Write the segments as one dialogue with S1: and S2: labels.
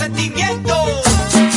S1: Consentimiento.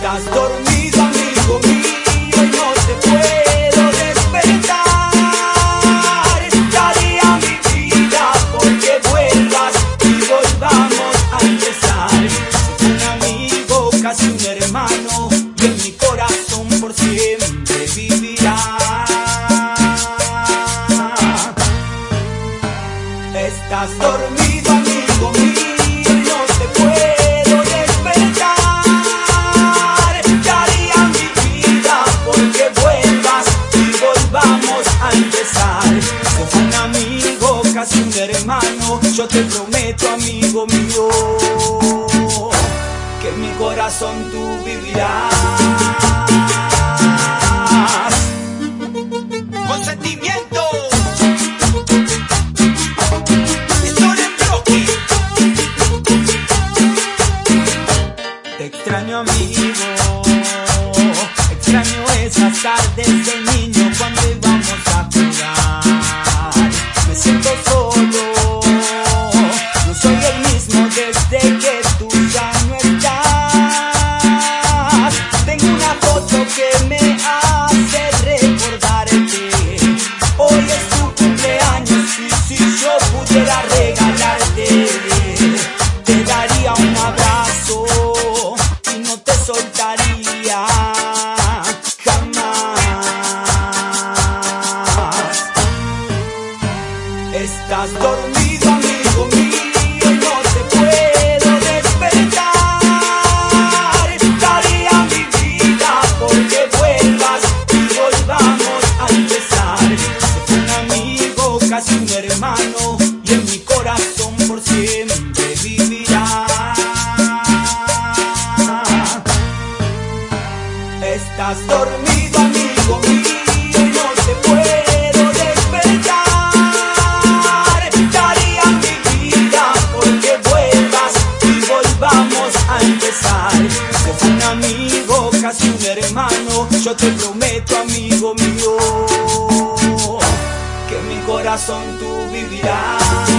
S2: Estás dormido, amigo mío, y no te puedo despertar. Daría mi vida porque vuelvas y volvamos a empezar. Un amigo, casi un hermano, y en mi corazón por siempre vivirá. Estás dormido, casi un hermano, yo te prometo, amigo mío, que en mi corazón tú vivirás.
S1: Bloque.
S2: Te extraño amigo, extraño esas tardes de Estás dormido, amigo mío, y no te puedo despertar. Daría mi vida porque vuelvas y volvamos a empezar. Un amigo, casi un hermano, y en mi corazón por siempre vivirá. Estás dormido, amigo mío, un amigo, casi un hermano, yo te prometo, amigo mío, que mi corazón tú vivirás.